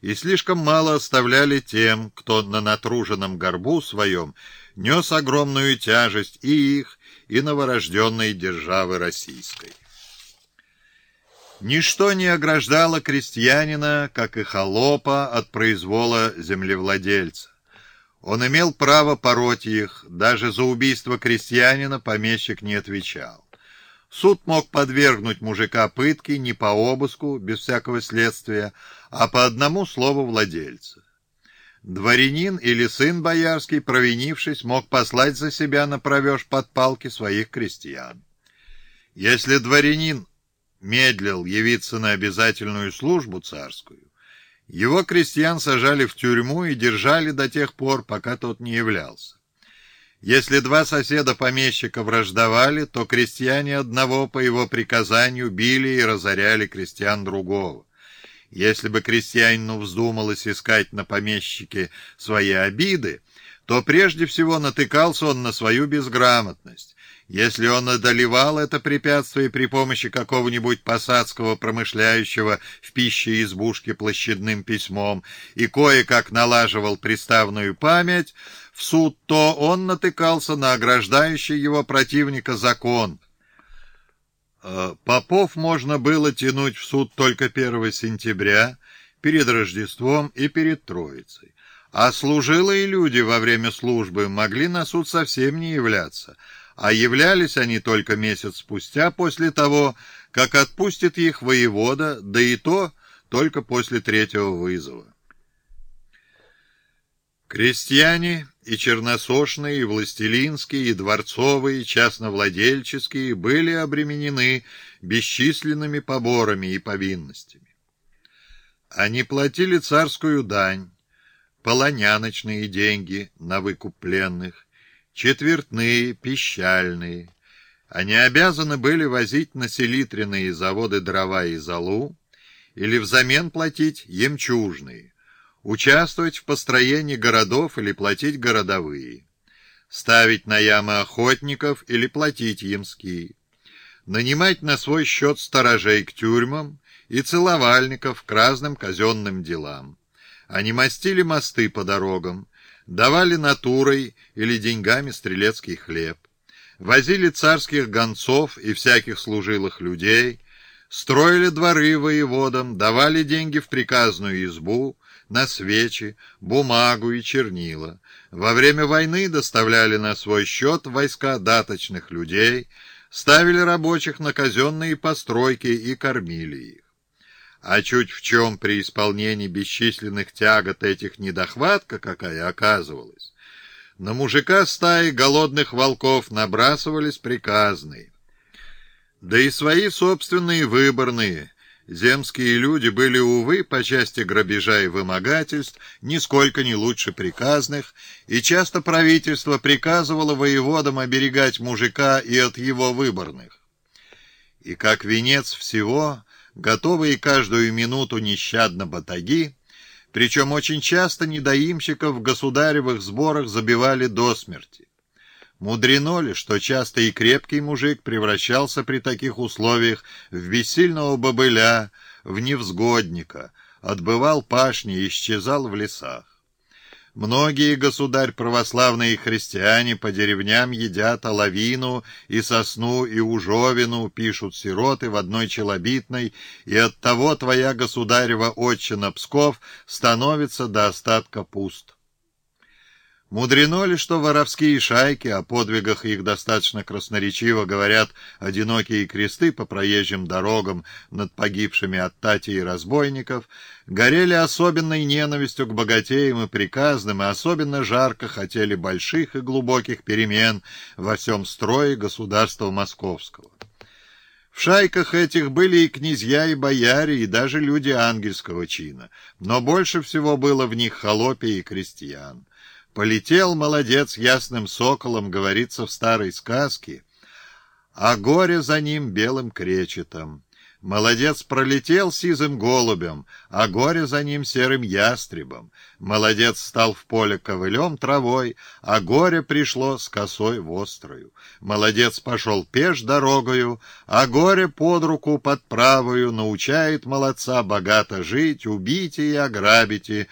и слишком мало оставляли тем, кто на натруженном горбу своем нес огромную тяжесть и их, и новорожденной державы российской. Ничто не ограждало крестьянина, как и холопа, от произвола землевладельца. Он имел право пороть их, даже за убийство крестьянина помещик не отвечал. Суд мог подвергнуть мужика пытке не по обыску, без всякого следствия, а по одному слову владельца. Дворянин или сын боярский, провинившись, мог послать за себя на провеж под палки своих крестьян. Если дворянин медлил явиться на обязательную службу царскую, его крестьян сажали в тюрьму и держали до тех пор, пока тот не являлся. Если два соседа помещика враждовали, то крестьяне одного по его приказанию били и разоряли крестьян другого. Если бы крестьянину вздумалось искать на помещике свои обиды, то прежде всего натыкался он на свою безграмотность. Если он одолевал это препятствие при помощи какого-нибудь посадского промышляющего в пище избушке площадным письмом и кое-как налаживал приставную память в суд, то он натыкался на ограждающий его противника закон. Э, попов можно было тянуть в суд только 1 сентября, перед Рождеством и перед Троицей. А служилые люди во время службы могли на суд совсем не являться — а являлись они только месяц спустя после того, как отпустит их воевода, да и то только после третьего вызова. Крестьяне и черносошные, и властелинские, и дворцовые, и частновладельческие были обременены бесчисленными поборами и повинностями. Они платили царскую дань, полоняночные деньги на выкуп пленных, четвертные, пищальные. Они обязаны были возить на селитренные заводы дрова и золу или взамен платить емчужные, участвовать в построении городов или платить городовые, ставить на ямы охотников или платить ямские, нанимать на свой счет сторожей к тюрьмам и целовальников к разным казенным делам. Они мастили мосты по дорогам, давали натурой или деньгами стрелецкий хлеб, возили царских гонцов и всяких служилых людей, строили дворы воеводам, давали деньги в приказную избу, на свечи, бумагу и чернила. Во время войны доставляли на свой счет войска даточных людей, ставили рабочих на казенные постройки и кормили их а чуть в чем при исполнении бесчисленных тягот этих недохватка какая оказывалась, на мужика стаи голодных волков набрасывались приказные. Да и свои собственные выборные, земские люди были, увы, по части грабежа и вымогательств, нисколько не лучше приказных, и часто правительство приказывало воеводам оберегать мужика и от его выборных. И как венец всего готовые каждую минуту нещадно батаги, причем очень часто недоимщиков в государевых сборах забивали до смерти. Мудрено ли, что часто и крепкий мужик превращался при таких условиях в бессильного бобыля, в невзгодника, отбывал пашни и исчезал в лесах. Многие, государь, православные христиане по деревням едят оловину и сосну и ужовину, пишут сироты в одной челобитной, и оттого твоя государева отчина Псков становится до остатка пуст. Мудрено ли, что воровские шайки, о подвигах их достаточно красноречиво говорят одинокие кресты по проезжим дорогам над погибшими от тати и разбойников, горели особенной ненавистью к богатеям и приказным, и особенно жарко хотели больших и глубоких перемен во всем строе государства московского. В шайках этих были и князья, и бояре, и даже люди ангельского чина, но больше всего было в них холопий и крестьян. Полетел молодец ясным соколом, говорится в старой сказке, а горе за ним белым кречетом. Молодец пролетел сизым голубем, а горе за ним серым ястребом. Молодец стал в поле ковылем травой, а горе пришло с косой вострою. Молодец пошел пеш дорогою, а горе под руку под правою научает молодца богато жить, убите и ограбите,